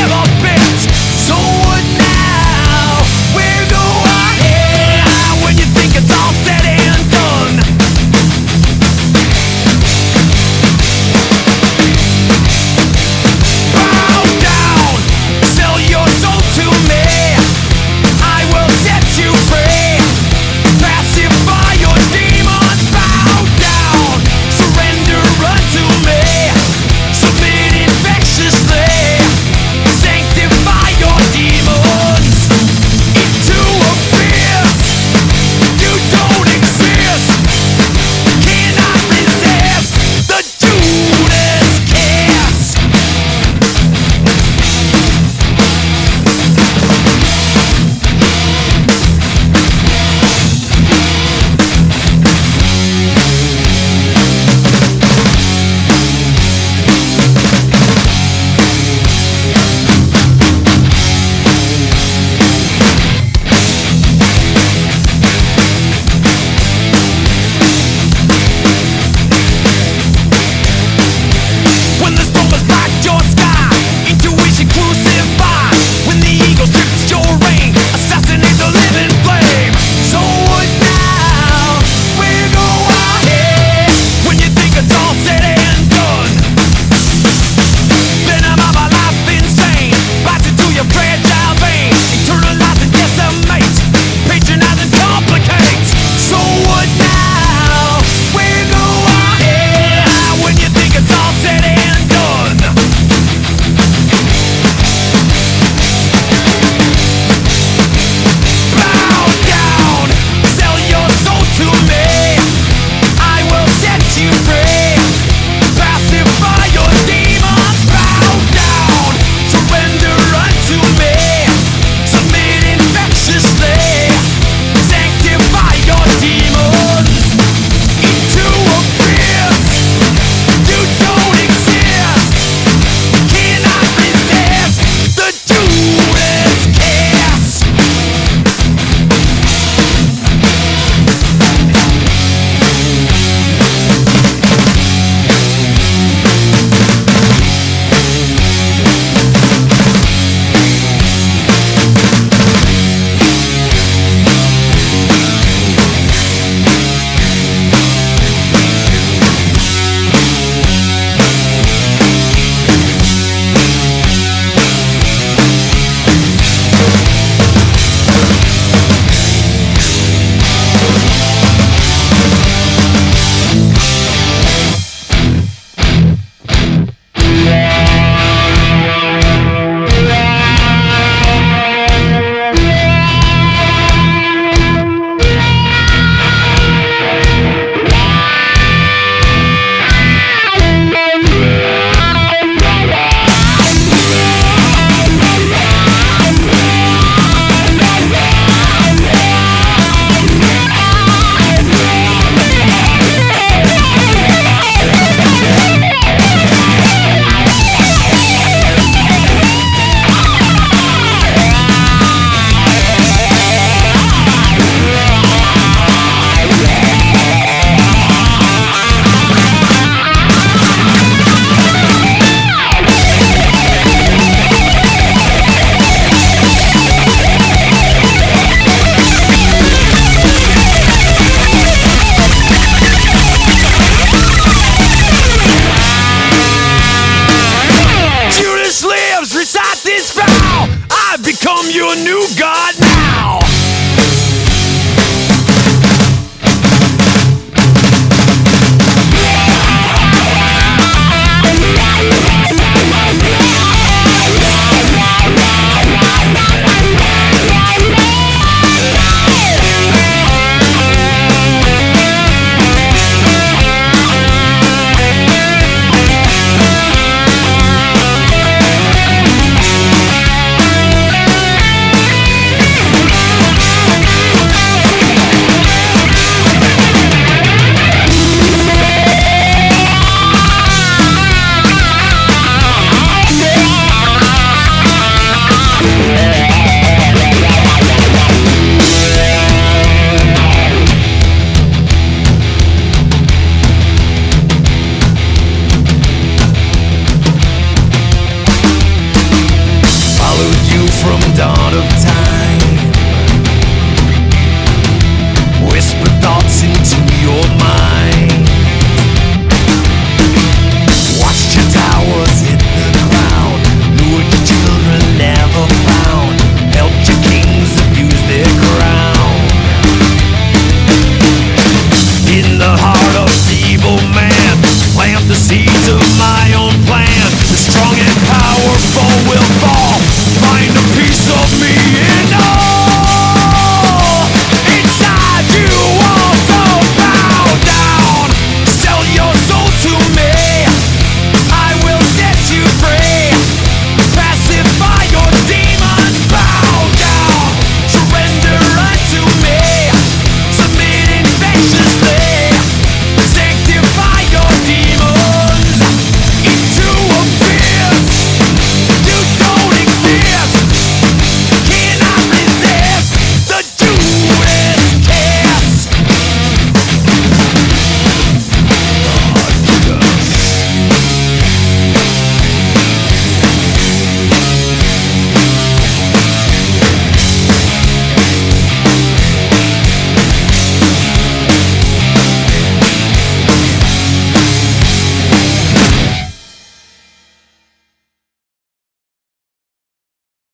never so I've become your new god now!